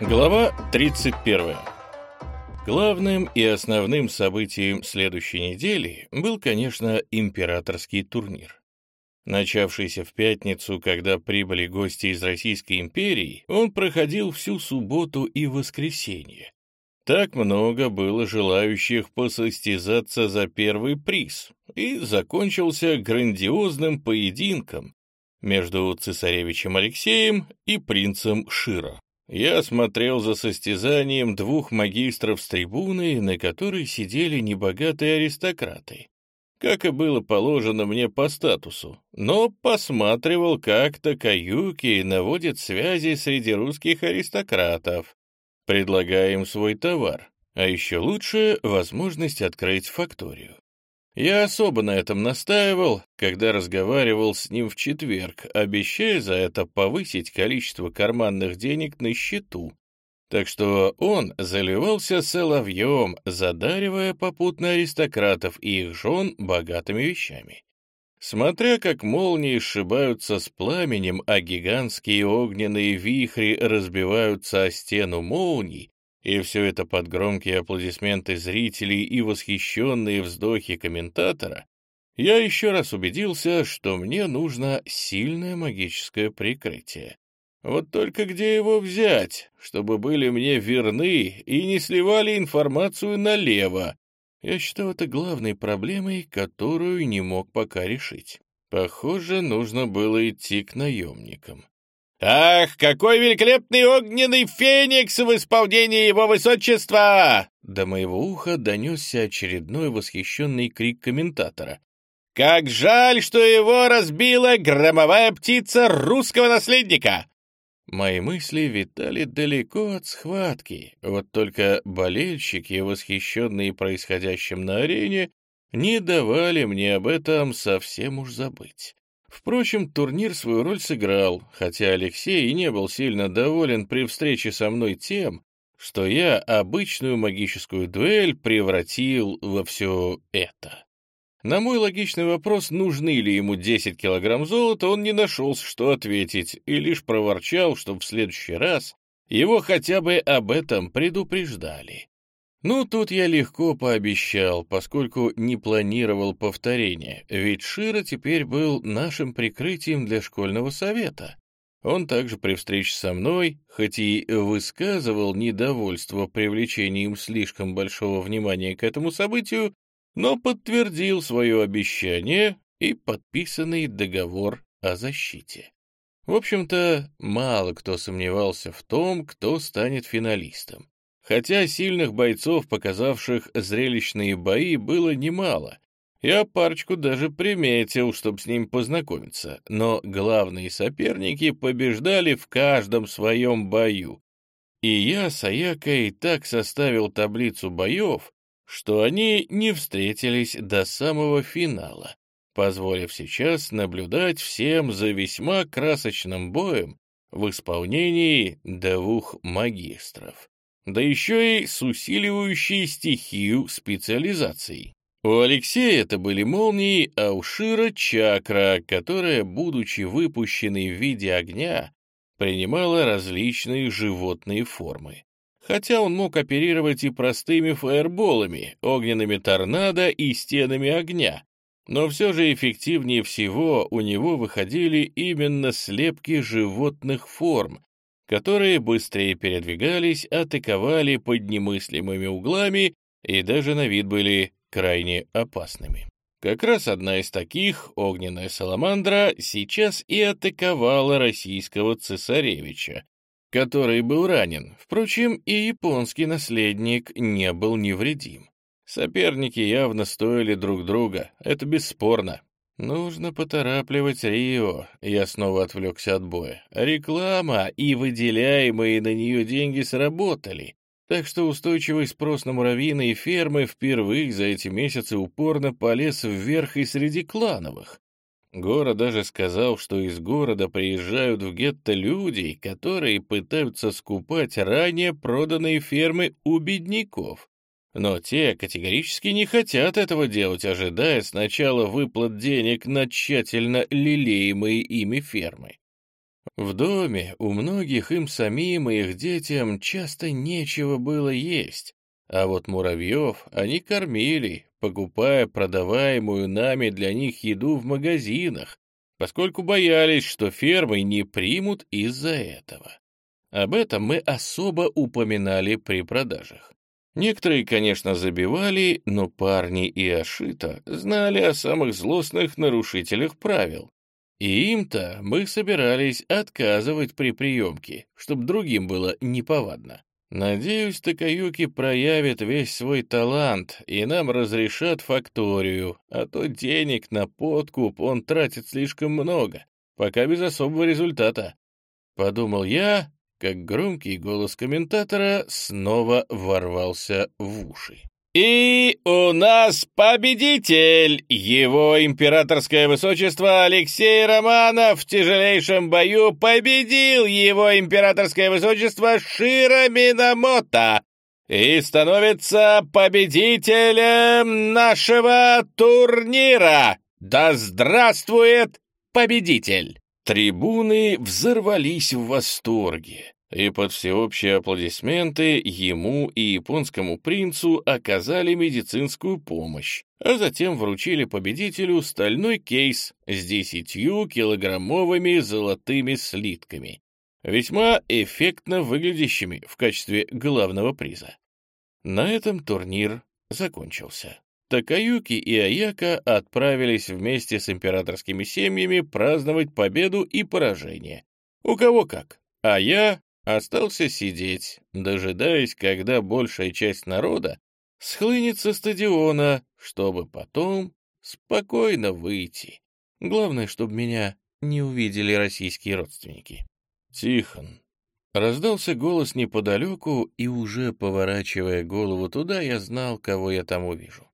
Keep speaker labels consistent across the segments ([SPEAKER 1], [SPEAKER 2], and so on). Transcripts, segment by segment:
[SPEAKER 1] Глава 31. Главным и основным событием следующей недели был, конечно, императорский турнир. Начавшийся в пятницу, когда прибыли гости из Российской империи, он проходил всю субботу и воскресенье. Так много было желающих посостязаться за первый приз, и закончился грандиозным поединком между цесаревичем Алексеем и принцем Широ. Я смотрел за состязанием двух магистров с трибуны, на которой сидели небогатые аристократы, как и было положено мне по статусу, но посматривал, как Такаюки наводит связи среди русских аристократов, предлагая им свой товар, а еще лучше — возможность открыть факторию. Я особо на этом настаивал, когда разговаривал с ним в четверг, обещая за это повысить количество карманных денег на счету. Так что он заливался соловьем, задаривая попутно аристократов и их жен богатыми вещами. Смотря как молнии сшибаются с пламенем, а гигантские огненные вихри разбиваются о стену молний, и все это под громкие аплодисменты зрителей и восхищенные вздохи комментатора, я еще раз убедился, что мне нужно сильное магическое прикрытие. Вот только где его взять, чтобы были мне верны и не сливали информацию налево? Я считал это главной проблемой, которую не мог пока решить. Похоже, нужно было идти к наемникам. «Ах, какой великолепный огненный феникс в исполнении его высочества!» До моего уха донесся очередной восхищенный крик комментатора. «Как жаль, что его разбила громовая птица русского наследника!» Мои мысли витали далеко от схватки, вот только болельщики, восхищенные происходящим на арене, не давали мне об этом совсем уж забыть. Впрочем, турнир свою роль сыграл, хотя Алексей и не был сильно доволен при встрече со мной тем, что я обычную магическую дуэль превратил во все это. На мой логичный вопрос, нужны ли ему 10 килограмм золота, он не нашелся, что ответить, и лишь проворчал, что в следующий раз его хотя бы об этом предупреждали. Ну, тут я легко пообещал, поскольку не планировал повторения, ведь Шира теперь был нашим прикрытием для школьного совета. Он также при встрече со мной, хоть и высказывал недовольство привлечением слишком большого внимания к этому событию, но подтвердил свое обещание и подписанный договор о защите. В общем-то, мало кто сомневался в том, кто станет финалистом. Хотя сильных бойцов, показавших зрелищные бои, было немало. Я парочку даже приметил, чтобы с ним познакомиться, но главные соперники побеждали в каждом своем бою. И я с Аякой так составил таблицу боев, что они не встретились до самого финала, позволив сейчас наблюдать всем за весьма красочным боем в исполнении двух магистров да еще и с усиливающей стихию специализацией. У Алексея это были молнии, а у Шира — чакра, которая, будучи выпущенной в виде огня, принимала различные животные формы. Хотя он мог оперировать и простыми фаерболами, огненными торнадо и стенами огня, но все же эффективнее всего у него выходили именно слепки животных форм, которые быстрее передвигались, атаковали под немыслимыми углами и даже на вид были крайне опасными. Как раз одна из таких, огненная саламандра, сейчас и атаковала российского цесаревича, который был ранен. Впрочем, и японский наследник не был невредим. Соперники явно стоили друг друга, это бесспорно. Нужно поторапливать Рио. Я снова отвлекся от боя. Реклама и выделяемые на нее деньги сработали. Так что устойчивый спрос на муравьиные фермы впервые за эти месяцы упорно полез вверх и среди клановых. Гора даже сказал, что из города приезжают в гетто люди, которые пытаются скупать ранее проданные фермы у бедняков. Но те категорически не хотят этого делать, ожидая сначала выплат денег на тщательно лелеемые ими фермы. В доме у многих им самим и их детям часто нечего было есть, а вот муравьев они кормили, покупая продаваемую нами для них еду в магазинах, поскольку боялись, что фермы не примут из-за этого. Об этом мы особо упоминали при продажах. Некоторые, конечно, забивали, но парни и Ашита знали о самых злостных нарушителях правил. И им-то мы собирались отказывать при приемке, чтобы другим было неповадно. Надеюсь, Такаюки проявит весь свой талант, и нам разрешат факторию, а то денег на подкуп он тратит слишком много, пока без особого результата. Подумал я, как громкий голос комментатора снова ворвался в уши. «И у нас победитель! Его императорское высочество Алексей Романов в тяжелейшем бою победил его императорское высочество Шира Минамото и становится победителем нашего турнира! Да здравствует победитель!» Трибуны взорвались в восторге, и под всеобщие аплодисменты ему и японскому принцу оказали медицинскую помощь, а затем вручили победителю стальной кейс с десятью килограммовыми золотыми слитками, весьма эффектно выглядящими в качестве главного приза. На этом турнир закончился. Такаюки и Аяка отправились вместе с императорскими семьями праздновать победу и поражение. У кого как. А я остался сидеть, дожидаясь, когда большая часть народа схлынет со стадиона, чтобы потом спокойно выйти. Главное, чтобы меня не увидели российские родственники. Тихон. Раздался голос неподалеку, и уже поворачивая голову туда, я знал, кого я там увижу.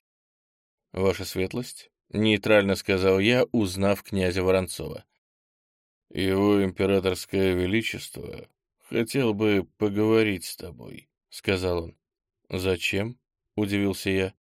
[SPEAKER 1] «Ваша светлость», — нейтрально сказал я, узнав князя Воронцова. «Его императорское величество хотел бы поговорить с тобой», — сказал он. «Зачем?» — удивился я.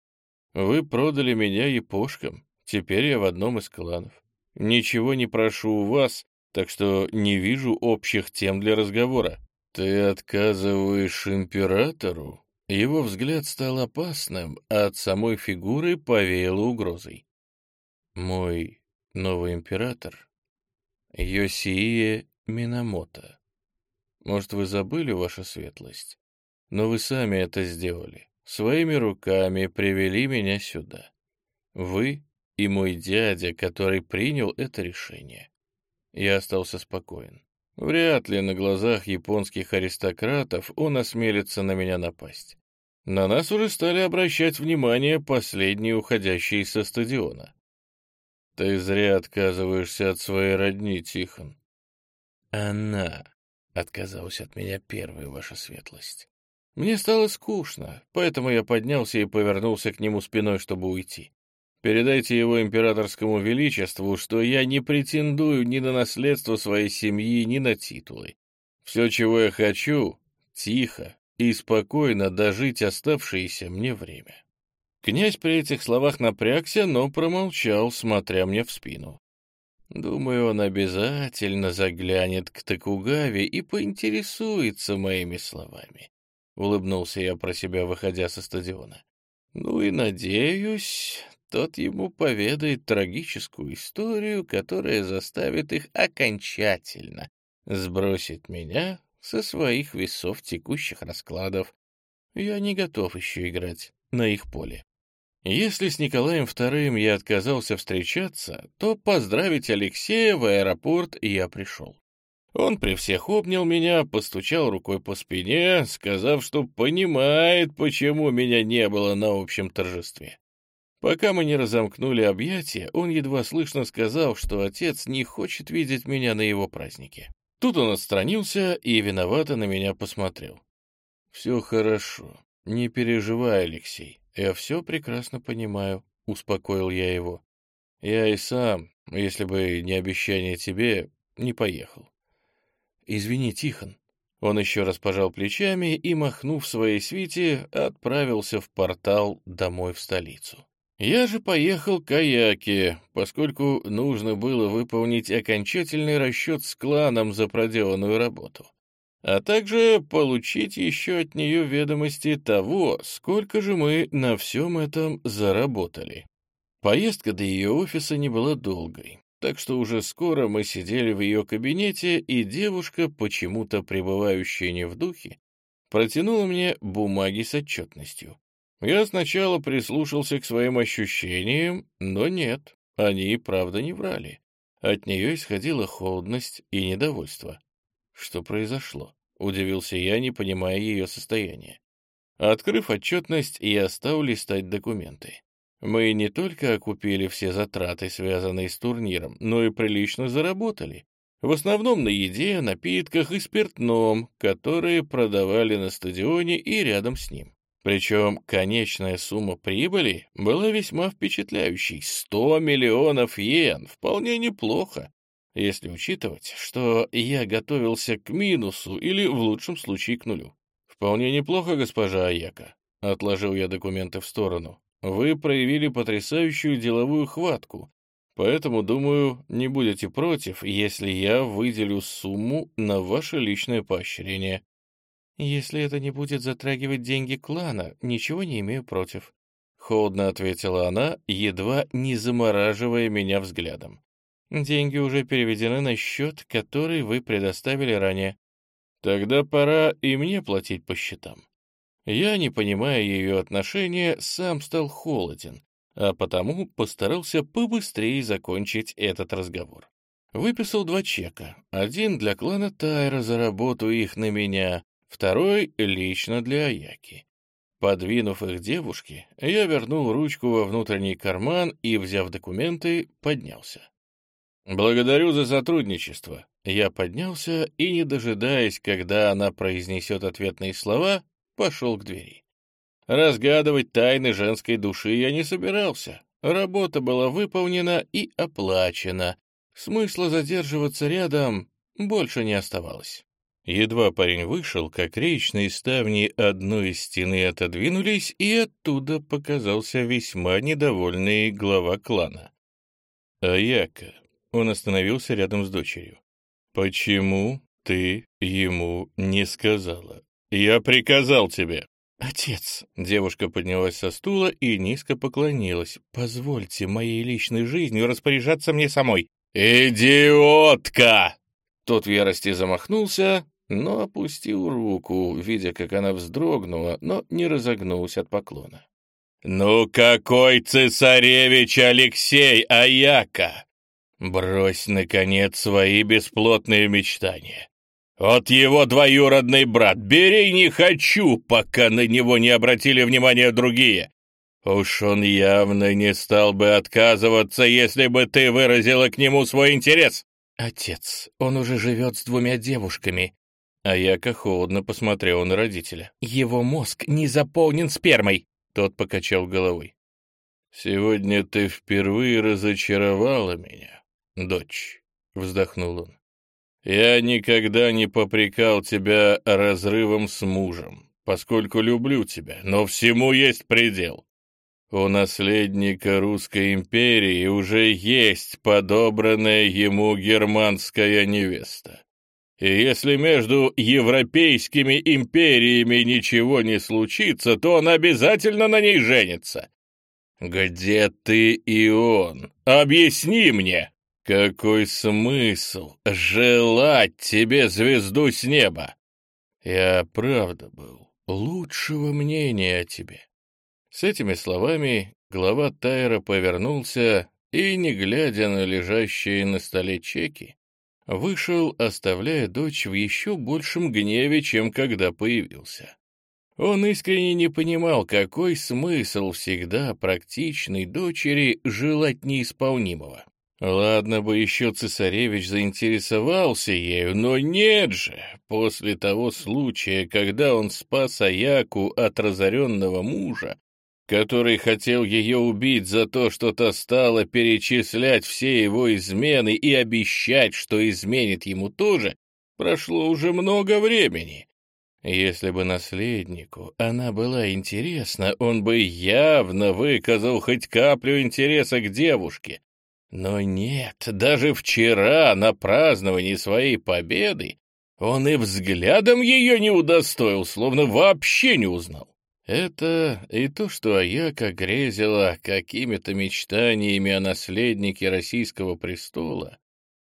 [SPEAKER 1] «Вы продали меня епошкам, теперь я в одном из кланов. Ничего не прошу у вас, так что не вижу общих тем для разговора». «Ты отказываешь императору?» Его взгляд стал опасным, а от самой фигуры повеяло угрозой. «Мой новый император — Йосие Минамото. Может, вы забыли, ваша светлость? Но вы сами это сделали. Своими руками привели меня сюда. Вы и мой дядя, который принял это решение. Я остался спокоен. Вряд ли на глазах японских аристократов он осмелится на меня напасть. На нас уже стали обращать внимание последние уходящие со стадиона. Ты зря отказываешься от своей родни, Тихон. Она отказалась от меня первой, ваша светлость. Мне стало скучно, поэтому я поднялся и повернулся к нему спиной, чтобы уйти. Передайте его императорскому величеству, что я не претендую ни на наследство своей семьи, ни на титулы. Все, чего я хочу, тихо, и спокойно дожить оставшееся мне время. Князь при этих словах напрягся, но промолчал, смотря мне в спину. Думаю, он обязательно заглянет к Токугаве и поинтересуется моими словами. Улыбнулся я про себя, выходя со стадиона. Ну и надеюсь, тот ему поведает трагическую историю, которая заставит их окончательно сбросить меня со своих весов текущих раскладов. Я не готов еще играть на их поле. Если с Николаем II я отказался встречаться, то поздравить Алексея в аэропорт я пришел. Он при всех обнял меня, постучал рукой по спине, сказав, что понимает, почему меня не было на общем торжестве. Пока мы не разомкнули объятия, он едва слышно сказал, что отец не хочет видеть меня на его празднике. Тут он отстранился и виновато на меня посмотрел. «Все хорошо. Не переживай, Алексей. Я все прекрасно понимаю», — успокоил я его. «Я и сам, если бы не обещание тебе, не поехал». «Извини, Тихон». Он еще раз пожал плечами и, махнув своей свите, отправился в портал домой в столицу. Я же поехал к Аяке, поскольку нужно было выполнить окончательный расчет с кланом за проделанную работу, а также получить еще от нее ведомости того, сколько же мы на всем этом заработали. Поездка до ее офиса не была долгой, так что уже скоро мы сидели в ее кабинете, и девушка, почему-то пребывающая не в духе, протянула мне бумаги с отчетностью. Я сначала прислушался к своим ощущениям, но нет, они и правда не врали. От нее исходила холодность и недовольство. Что произошло? Удивился я, не понимая ее состояния. Открыв отчетность, я стал листать документы. Мы не только окупили все затраты, связанные с турниром, но и прилично заработали. В основном на еде, напитках и спиртном, которые продавали на стадионе и рядом с ним. Причем конечная сумма прибыли была весьма впечатляющей — 100 миллионов йен, вполне неплохо, если учитывать, что я готовился к минусу или, в лучшем случае, к нулю. «Вполне неплохо, госпожа Аяка», — отложил я документы в сторону. «Вы проявили потрясающую деловую хватку, поэтому, думаю, не будете против, если я выделю сумму на ваше личное поощрение». «Если это не будет затрагивать деньги клана, ничего не имею против», — холодно ответила она, едва не замораживая меня взглядом. «Деньги уже переведены на счет, который вы предоставили ранее. Тогда пора и мне платить по счетам». Я, не понимая ее отношения, сам стал холоден, а потому постарался побыстрее закончить этот разговор. Выписал два чека. Один для клана Тайра за работу их на меня, второй — лично для Аяки. Подвинув их девушке, я вернул ручку во внутренний карман и, взяв документы, поднялся. «Благодарю за сотрудничество». Я поднялся и, не дожидаясь, когда она произнесет ответные слова, пошел к двери. Разгадывать тайны женской души я не собирался. Работа была выполнена и оплачена. Смысла задерживаться рядом больше не оставалось. Едва парень вышел, как речные ставни одной из стены отодвинулись, и оттуда показался весьма недовольный глава клана. «Аяка», — он остановился рядом с дочерью, — «почему ты ему не сказала? Я приказал тебе».
[SPEAKER 2] «Отец!»
[SPEAKER 1] — девушка поднялась со стула и низко поклонилась. «Позвольте моей личной жизнью распоряжаться мне самой». «Идиотка!» Тот в ярости замахнулся, но опустил руку, видя, как она вздрогнула, но не разогнулся от поклона. «Ну какой цесаревич Алексей Аяка! Брось, наконец, свои бесплотные мечтания. Вот его двоюродный брат, бери не хочу, пока на него не обратили внимания другие. Уж он явно не стал бы отказываться, если бы ты выразила к нему свой интерес.
[SPEAKER 2] Отец, он уже живет с двумя девушками.
[SPEAKER 1] А Яка холодно посмотрел на родителя.
[SPEAKER 2] Его мозг не заполнен спермой.
[SPEAKER 1] Тот покачал головой. «Сегодня ты впервые разочаровала меня, дочь», — вздохнул он. «Я никогда не попрекал тебя разрывом с мужем, поскольку люблю тебя, но всему есть предел. У наследника русской империи уже есть подобранная ему германская невеста. И если между европейскими империями ничего не случится, то он обязательно на ней женится. Где ты и он? Объясни мне, какой смысл желать тебе звезду с неба? Я правда был лучшего мнения о тебе. С этими словами глава Тайра повернулся и, не глядя на лежащие на столе чеки, вышел, оставляя дочь в еще большем гневе, чем когда появился. Он искренне не понимал, какой смысл всегда практичной дочери желать неисполнимого. Ладно бы еще цесаревич заинтересовался ею, но нет же, после того случая, когда он спас Аяку от разоренного мужа, который хотел ее убить за то, что та стала перечислять все его измены и обещать, что изменит ему тоже, прошло уже много времени. Если бы наследнику она была интересна, он бы явно выказал хоть каплю интереса к девушке. Но нет, даже вчера на праздновании своей победы он и взглядом ее не удостоил, словно вообще не узнал. Это и то, что Аяка грезила какими-то мечтаниями о наследнике российского престола,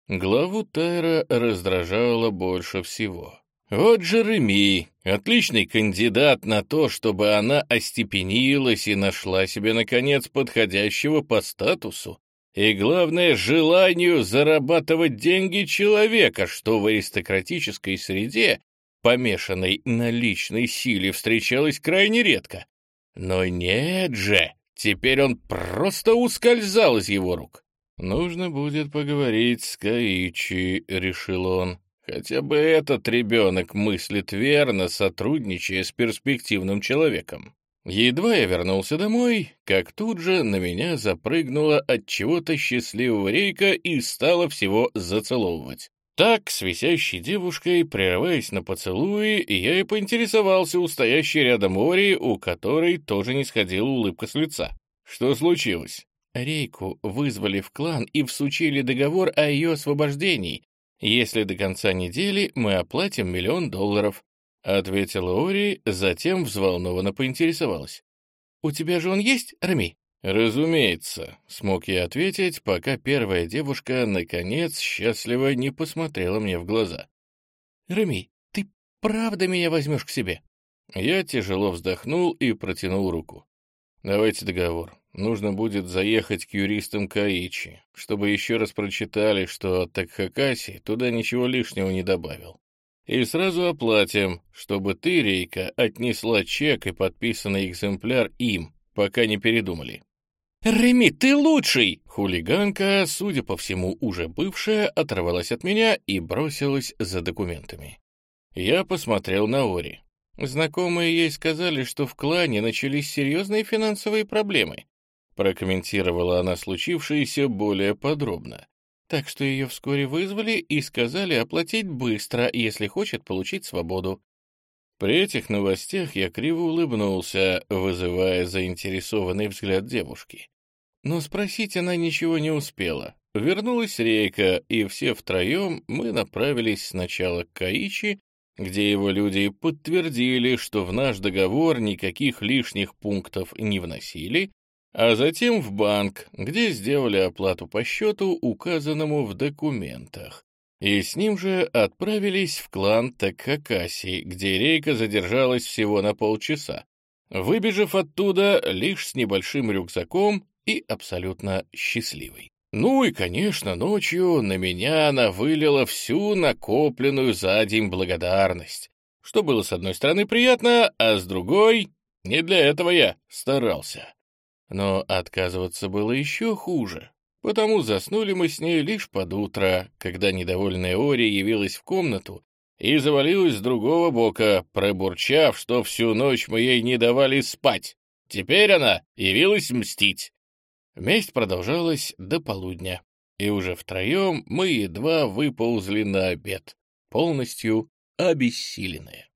[SPEAKER 1] главу Тайра раздражало больше всего. Вот Джереми, отличный кандидат на то, чтобы она остепенилась и нашла себе, наконец, подходящего по статусу и, главное, желанию зарабатывать деньги человека, что в аристократической среде, помешанной на личной силе, встречалось крайне редко. Но нет же, теперь он просто ускользал из его рук. «Нужно будет поговорить с Каичи», — решил он. Хотя бы этот ребенок мыслит верно, сотрудничая с перспективным человеком. Едва я вернулся домой, как тут же на меня запрыгнула от чего-то счастливого рейка и стала всего зацеловывать. Так, с висящей девушкой, прерываясь на поцелуи, я и поинтересовался у стоящей рядом Ори, у которой тоже не сходила улыбка с лица. Что случилось? Рейку вызвали в клан и всучили договор о ее освобождении, если до конца недели мы оплатим миллион долларов», — ответила Ори, затем взволнованно поинтересовалась. «У тебя же он есть, Рами?» «Разумеется», — смог я ответить, пока первая девушка, наконец, счастливо не посмотрела мне в глаза. «Рами, ты правда меня возьмешь к себе?» Я тяжело вздохнул и протянул руку. «Давайте договор. Нужно будет заехать к юристам Каичи, чтобы еще раз прочитали, что Такхакаси туда ничего лишнего не добавил. И сразу оплатим, чтобы ты, Рейка, отнесла чек и подписанный экземпляр им, пока не передумали. «Реми, ты лучший!» Хулиганка, судя по всему, уже бывшая, оторвалась от меня и бросилась за документами. Я посмотрел на Ори. Знакомые ей сказали, что в клане начались серьезные финансовые проблемы. Прокомментировала она случившееся более подробно. Так что ее вскоре вызвали и сказали оплатить быстро, если хочет получить свободу. При этих новостях я криво улыбнулся, вызывая заинтересованный взгляд девушки. Но спросить она ничего не успела. Вернулась Рейка, и все втроем мы направились сначала к Каичи, где его люди подтвердили, что в наш договор никаких лишних пунктов не вносили, а затем в банк, где сделали оплату по счету, указанному в документах. И с ним же отправились в клан Такхакаси, где Рейка задержалась всего на полчаса, выбежав оттуда лишь с небольшим рюкзаком и абсолютно счастливой. Ну и, конечно, ночью на меня она вылила всю накопленную за день благодарность, что было с одной стороны приятно, а с другой — не для этого я старался. Но отказываться было еще хуже, потому заснули мы с ней лишь под утро, когда недовольная Ори явилась в комнату и завалилась с другого бока, пробурчав, что всю ночь мы ей не давали спать. Теперь она явилась мстить. Месть продолжалась до полудня, и уже втроем мы едва выползли на обед, полностью обессиленные.